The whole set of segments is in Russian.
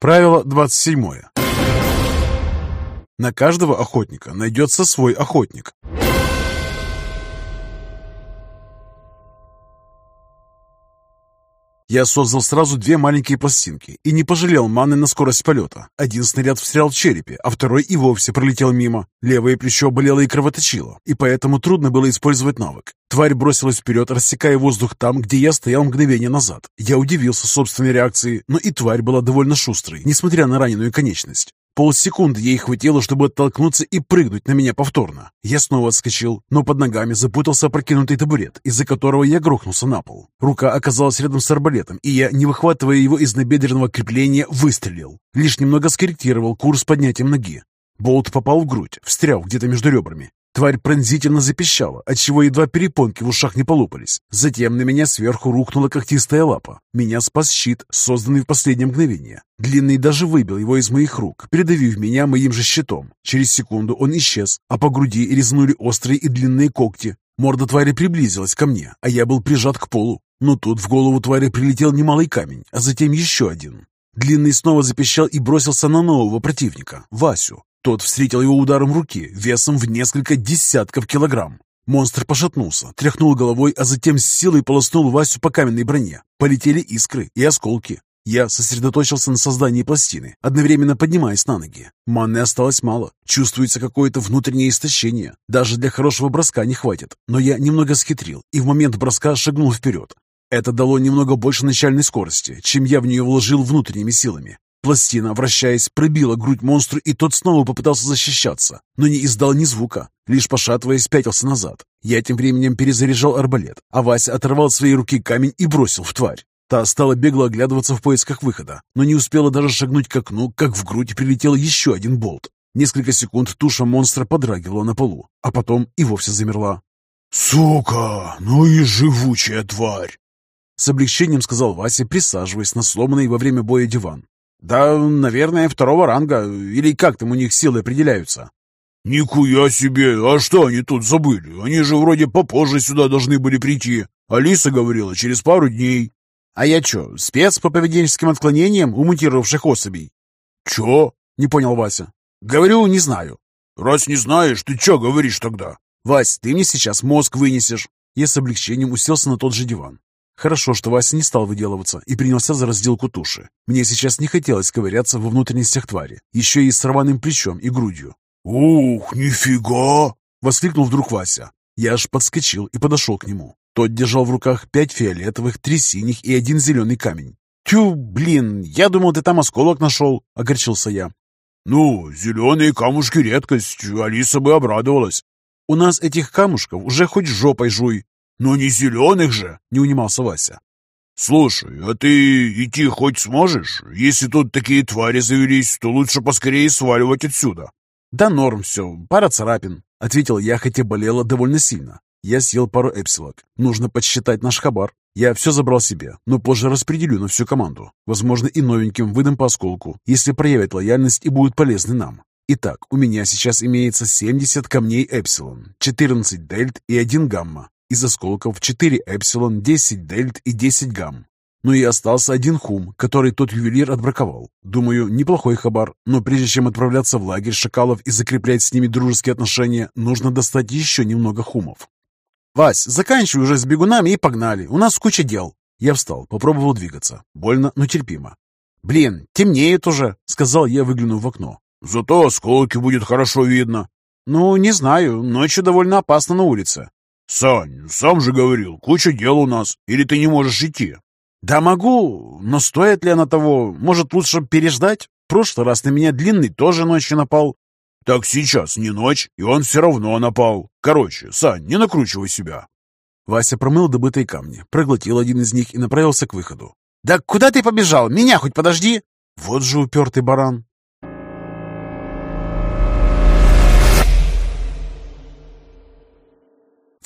Правило 27. На каждого охотника найдется свой охотник. Я создал сразу две маленькие пластинки и не пожалел маны на скорость полета. Один снаряд встрял в черепе, а второй и вовсе пролетел мимо. Левое плечо болело и кровоточило, и поэтому трудно было использовать навык. Тварь бросилась вперед, рассекая воздух там, где я стоял мгновение назад. Я удивился собственной реакции, но и тварь была довольно шустрой, несмотря на раненую конечность. Полсекунды ей хватило, чтобы оттолкнуться и прыгнуть на меня повторно. Я снова отскочил, но под ногами запутался опрокинутый табурет, из-за которого я грохнулся на пол. Рука оказалась рядом с арбалетом, и я, не выхватывая его из набедренного крепления, выстрелил. Лишь немного скорректировал курс поднятием ноги. Болт попал в грудь, встрял где-то между ребрами. Тварь пронзительно запищала, отчего едва перепонки в ушах не полупались. Затем на меня сверху рухнула когтистая лапа. Меня спас щит, созданный в последнее мгновение. Длинный даже выбил его из моих рук, передавив меня моим же щитом. Через секунду он исчез, а по груди резнули острые и длинные когти. Морда твари приблизилась ко мне, а я был прижат к полу. Но тут в голову твари прилетел немалый камень, а затем еще один. Длинный снова запищал и бросился на нового противника, Васю. Тот встретил его ударом руки, весом в несколько десятков килограмм. Монстр пошатнулся, тряхнул головой, а затем с силой полоснул Васю по каменной броне. Полетели искры и осколки. Я сосредоточился на создании пластины, одновременно поднимаясь на ноги. Манны осталось мало. Чувствуется какое-то внутреннее истощение. Даже для хорошего броска не хватит. Но я немного схитрил и в момент броска шагнул вперед. Это дало немного больше начальной скорости, чем я в нее вложил внутренними силами. Пластина, вращаясь, пробила грудь монстру, и тот снова попытался защищаться, но не издал ни звука, лишь пошатываясь, пятился назад. Я тем временем перезаряжал арбалет, а Вася оторвал от своей руки камень и бросил в тварь. Та стала бегло оглядываться в поисках выхода, но не успела даже шагнуть к окну, как в грудь прилетел еще один болт. Несколько секунд туша монстра подрагивала на полу, а потом и вовсе замерла. «Сука, ну и живучая тварь!» С облегчением сказал Вася, присаживаясь на сломанный во время боя диван. «Да, наверное, второго ранга. Или как там у них силы определяются?» «Нихуя себе! А что они тут забыли? Они же вроде попозже сюда должны были прийти. Алиса говорила, через пару дней». «А я чё, спец по поведенческим отклонениям у мутировавших особей?» «Чё?» — не понял Вася. «Говорю, не знаю». «Раз не знаешь, ты чё говоришь тогда?» «Вась, ты мне сейчас мозг вынесешь». Я с облегчением уселся на тот же диван. Хорошо, что Вася не стал выделываться и принялся за разделку туши. Мне сейчас не хотелось ковыряться во внутренностях твари, еще и с рваным плечом и грудью. «Ух, нифига!» — воскликнул вдруг Вася. Я аж подскочил и подошел к нему. Тот держал в руках пять фиолетовых, три синих и один зеленый камень. «Тю, блин, я думал, ты там осколок нашел», — огорчился я. «Ну, зеленые камушки — редкость, Алиса бы обрадовалась». «У нас этих камушков уже хоть жопой жуй», «Но не зеленых же!» — не унимался Вася. «Слушай, а ты идти хоть сможешь? Если тут такие твари завелись, то лучше поскорее сваливать отсюда». «Да норм все, пара царапин», — ответил я, хотя болело довольно сильно. Я съел пару эпсилок. Нужно подсчитать наш хабар. Я все забрал себе, но позже распределю на всю команду. Возможно, и новеньким выдам по осколку, если проявят лояльность и будут полезны нам. Итак, у меня сейчас имеется 70 камней эпсилон, 14 дельт и 1 гамма. Из осколков 4 эпсилон, 10 дельт и 10 гамм. Ну и остался один хум, который тот ювелир отбраковал. Думаю, неплохой хабар, но прежде чем отправляться в лагерь шакалов и закреплять с ними дружеские отношения, нужно достать еще немного хумов. «Вась, заканчивай уже с бегунами и погнали, у нас куча дел». Я встал, попробовал двигаться. Больно, но терпимо. «Блин, темнеет уже», — сказал я, выглянув в окно. «Зато осколки будет хорошо видно». «Ну, не знаю, ночью довольно опасно на улице». «Сань, сам же говорил, куча дел у нас, или ты не можешь идти?» «Да могу, но стоит ли она того? Может, лучше переждать? В прошлый раз на меня длинный тоже ночью напал». «Так сейчас не ночь, и он все равно напал. Короче, Сань, не накручивай себя». Вася промыл добытые камни, проглотил один из них и направился к выходу. «Да куда ты побежал? Меня хоть подожди!» Вот же упертый баран.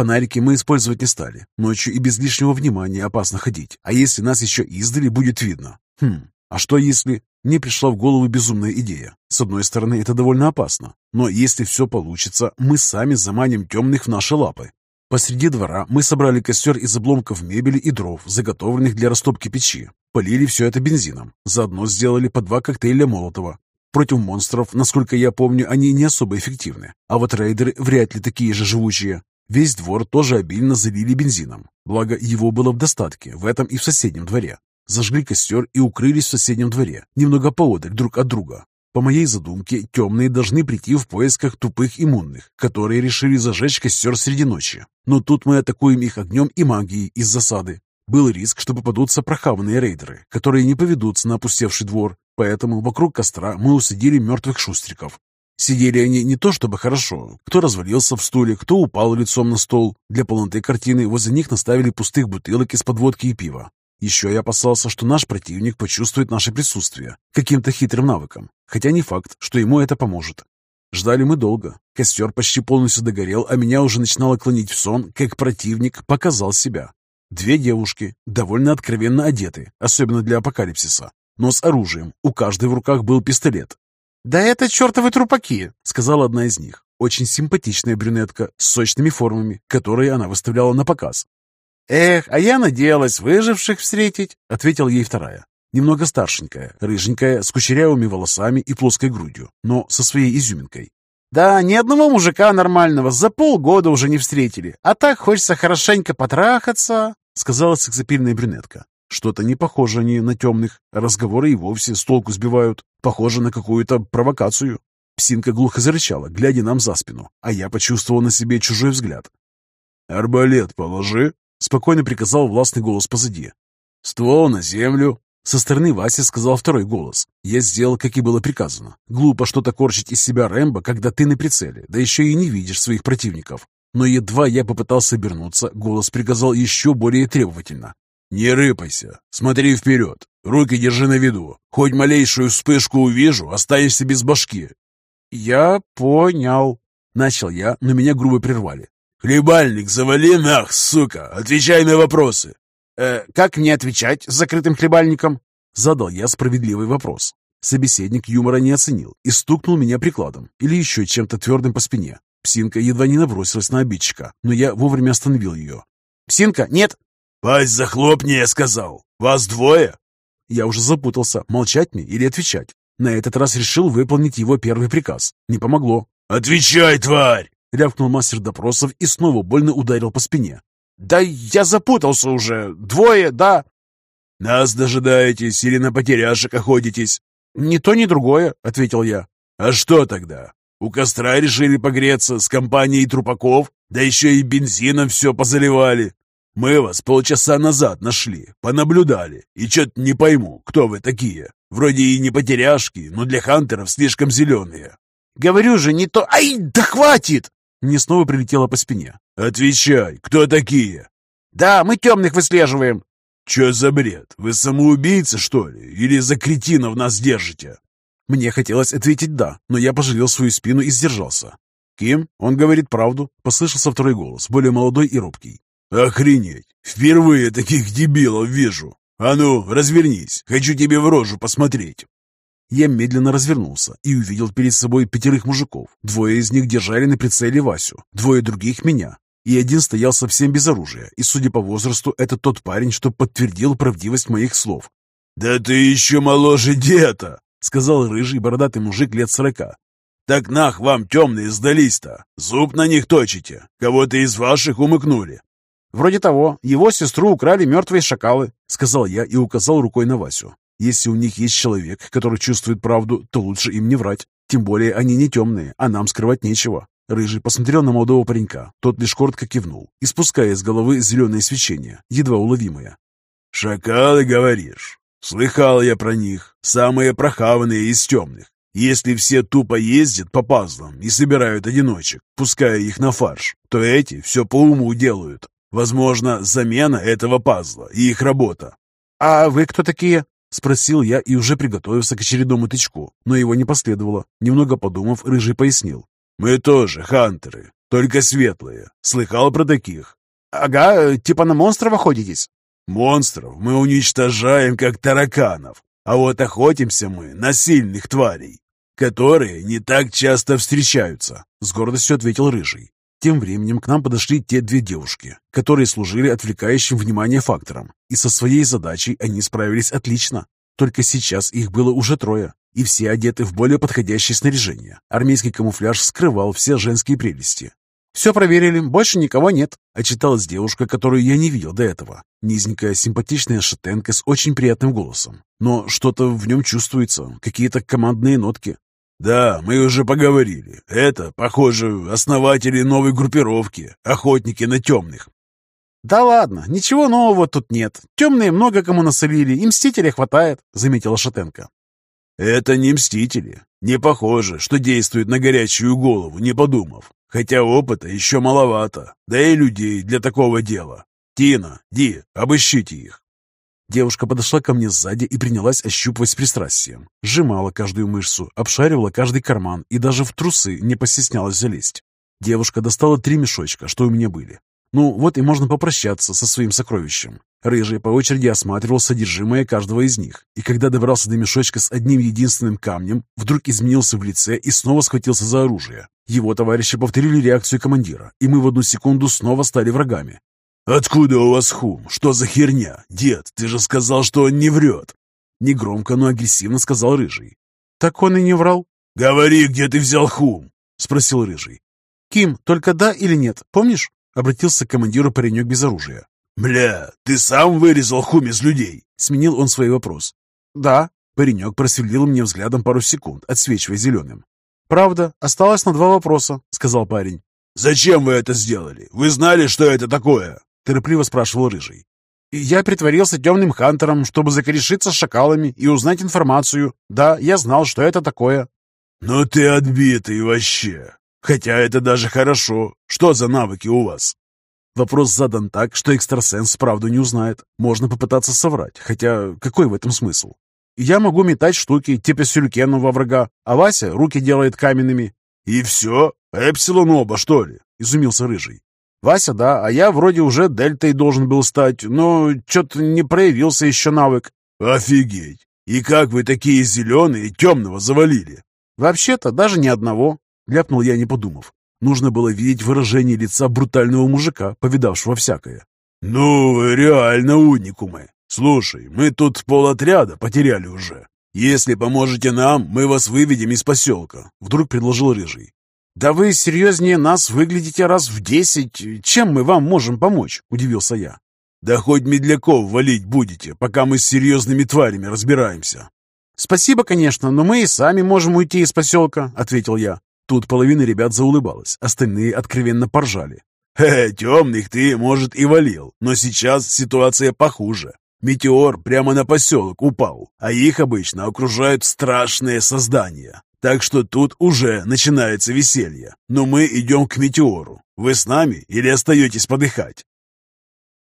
Фонарики мы использовать не стали. Ночью и без лишнего внимания опасно ходить. А если нас еще издали, будет видно. Хм, а что если... Мне пришла в голову безумная идея. С одной стороны, это довольно опасно. Но если все получится, мы сами заманим темных в наши лапы. Посреди двора мы собрали костер из обломков мебели и дров, заготовленных для растопки печи. Полили все это бензином. Заодно сделали по два коктейля Молотова. Против монстров, насколько я помню, они не особо эффективны. А вот рейдеры вряд ли такие же живучие. Весь двор тоже обильно залили бензином. Благо, его было в достатке, в этом и в соседнем дворе. Зажгли костер и укрылись в соседнем дворе, немного поодаль друг от друга. По моей задумке, темные должны прийти в поисках тупых иммунных, которые решили зажечь костер среди ночи. Но тут мы атакуем их огнем и магией из засады. Был риск, что попадутся прохаванные рейдеры, которые не поведутся на опустевший двор, поэтому вокруг костра мы усадили мертвых шустриков. Сидели они не то чтобы хорошо, кто развалился в стуле, кто упал лицом на стол. Для полноты картины возле них наставили пустых бутылок из-под водки и пива. Еще я опасался, что наш противник почувствует наше присутствие каким-то хитрым навыком, хотя не факт, что ему это поможет. Ждали мы долго. Костер почти полностью догорел, а меня уже начинало клонить в сон, как противник показал себя. Две девушки, довольно откровенно одеты, особенно для апокалипсиса, но с оружием. У каждой в руках был пистолет. «Да это чертовы трупаки!» — сказала одна из них. Очень симпатичная брюнетка с сочными формами, которые она выставляла на показ. «Эх, а я надеялась выживших встретить», — ответила ей вторая. Немного старшенькая, рыженькая, с кучерявыми волосами и плоской грудью, но со своей изюминкой. «Да, ни одного мужика нормального за полгода уже не встретили, а так хочется хорошенько потрахаться», — сказала сексапильная брюнетка. Что-то не похоже они на темных, разговоры и вовсе с толку сбивают. Похоже на какую-то провокацию. Псинка глухо зарычала, глядя нам за спину, а я почувствовал на себе чужой взгляд. «Арбалет положи», Спокойно приказал властный голос позади. «Ствол на землю!» Со стороны Васи сказал второй голос. Я сделал, как и было приказано. Глупо что-то корчить из себя Рэмбо, когда ты на прицеле, да еще и не видишь своих противников. Но едва я попытался обернуться, голос приказал еще более требовательно. «Не рыпайся, смотри вперед, руки держи на виду. Хоть малейшую вспышку увижу, останешься без башки». «Я понял», — начал я, но меня грубо прервали. «Хлебальник завали нах, сука! Отвечай на вопросы!» «Э, «Как мне отвечать с закрытым хлебальником?» Задал я справедливый вопрос. Собеседник юмора не оценил и стукнул меня прикладом или еще чем-то твердым по спине. Псинка едва не набросилась на обидчика, но я вовремя остановил ее. «Псинка, нет!» «Пасть захлопни, я сказал! Вас двое?» Я уже запутался, молчать мне или отвечать. На этот раз решил выполнить его первый приказ. Не помогло. «Отвечай, тварь!» — рявкнул мастер допросов и снова больно ударил по спине. «Да я запутался уже. Двое, да». «Нас дожидаетесь или на потеряшек охотитесь?» «Ни то, ни другое», — ответил я. «А что тогда? У костра решили погреться с компанией трупаков? Да еще и бензином все позаливали. Мы вас полчаса назад нашли, понаблюдали, и что-то не пойму, кто вы такие. Вроде и не потеряшки, но для хантеров слишком зеленые». «Говорю же, не то... Ай, да хватит!» Мне снова прилетело по спине. «Отвечай, кто такие?» «Да, мы темных выслеживаем». «Че за бред? Вы самоубийцы, что ли? Или за кретинов нас держите?» Мне хотелось ответить «да», но я пожалел свою спину и сдержался. «Ким? Он говорит правду», — послышался второй голос, более молодой и робкий. «Охренеть! Впервые таких дебилов вижу! А ну, развернись, хочу тебе в рожу посмотреть!» Я медленно развернулся и увидел перед собой пятерых мужиков. Двое из них держали на прицеле Васю, двое других — меня. И один стоял совсем без оружия, и, судя по возрасту, это тот парень, что подтвердил правдивость моих слов. «Да ты еще моложе деда!» — сказал рыжий бородатый мужик лет сорока. «Так нах вам темные сдались-то! Зуб на них точите! Кого-то из ваших умыкнули!» «Вроде того, его сестру украли мертвые шакалы», — сказал я и указал рукой на Васю. Если у них есть человек, который чувствует правду, то лучше им не врать. Тем более они не темные, а нам скрывать нечего. Рыжий посмотрел на молодого паренька. Тот лишь коротко кивнул, испуская из головы зеленое свечение, едва уловимое. «Шакалы, говоришь? Слыхал я про них. Самые прохаванные из темных. Если все тупо ездят по пазлам и собирают одиночек, пуская их на фарш, то эти все по уму делают. Возможно, замена этого пазла и их работа. «А вы кто такие?» Спросил я и уже приготовился к очередному тычку, но его не последовало. Немного подумав, Рыжий пояснил. «Мы тоже хантеры, только светлые. Слыхал про таких?» «Ага, типа на монстров охотитесь?» «Монстров мы уничтожаем, как тараканов, а вот охотимся мы на сильных тварей, которые не так часто встречаются», — с гордостью ответил Рыжий. Тем временем к нам подошли те две девушки, которые служили отвлекающим внимание фактором, и со своей задачей они справились отлично. Только сейчас их было уже трое, и все одеты в более подходящее снаряжение. Армейский камуфляж скрывал все женские прелести. «Все проверили, больше никого нет», — отчиталась девушка, которую я не видел до этого. Низенькая, симпатичная шатенка с очень приятным голосом. Но что-то в нем чувствуется, какие-то командные нотки. «Да, мы уже поговорили. Это, похоже, основатели новой группировки, охотники на темных». «Да ладно, ничего нового тут нет. Темные много кому насолили, и мстителя хватает», — заметила Шатенко. «Это не мстители. Не похоже, что действуют на горячую голову, не подумав. Хотя опыта еще маловато, да и людей для такого дела. Тина, Ди, обыщите их. Девушка подошла ко мне сзади и принялась ощупывать с пристрастием. Сжимала каждую мышцу, обшаривала каждый карман и даже в трусы не постеснялась залезть. Девушка достала три мешочка, что у меня были. Ну, вот и можно попрощаться со своим сокровищем. Рыжий по очереди осматривал содержимое каждого из них, и когда добрался до мешочка с одним единственным камнем, вдруг изменился в лице и снова схватился за оружие. Его товарищи повторили реакцию командира, и мы в одну секунду снова стали врагами. «Откуда у вас хум? Что за херня? Дед, ты же сказал, что он не врет!» Негромко, но агрессивно сказал Рыжий. «Так он и не врал». «Говори, где ты взял хум?» Спросил Рыжий. «Ким, только да или нет, помнишь?» Обратился к командиру паренек без оружия. «Бля, ты сам вырезал хум из людей?» Сменил он свой вопрос. «Да». Паренек просверлил мне взглядом пару секунд, отсвечивая зеленым. «Правда, осталось на два вопроса», — сказал парень. «Зачем вы это сделали? Вы знали, что это такое?» — торопливо спрашивал Рыжий. «Я притворился темным хантером, чтобы закорешиться с шакалами и узнать информацию. Да, я знал, что это такое». «Ну ты отбитый вообще. Хотя это даже хорошо. Что за навыки у вас?» Вопрос задан так, что экстрасенс правду не узнает. Можно попытаться соврать, хотя какой в этом смысл? Я могу метать штуки типа сюрикену во врага, а Вася руки делает каменными. «И все? Эпсилон оба, что ли?» — изумился Рыжий. Вася, да, а я вроде уже дельтой должен был стать, но что-то не проявился еще навык. Офигеть! И как вы такие зеленые темного завалили? Вообще-то даже ни одного, ляпнул я, не подумав. Нужно было видеть выражение лица брутального мужика, повидавшего всякое. «Ну, реально уникумы. Слушай, мы тут полотряда потеряли уже. Если поможете нам, мы вас выведем из поселка», — вдруг предложил Рыжий. «Да вы серьезнее нас выглядите раз в десять. Чем мы вам можем помочь?» – удивился я. «Да хоть медляков валить будете, пока мы с серьезными тварями разбираемся». «Спасибо, конечно, но мы и сами можем уйти из поселка», – ответил я. Тут половина ребят заулыбалась, остальные откровенно поржали. «Хе, темных ты, может, и валил, но сейчас ситуация похуже. Метеор прямо на поселок упал, а их обычно окружают страшные создания. Так что тут уже начинается веселье. Но мы идем к метеору. Вы с нами или остаетесь подыхать?»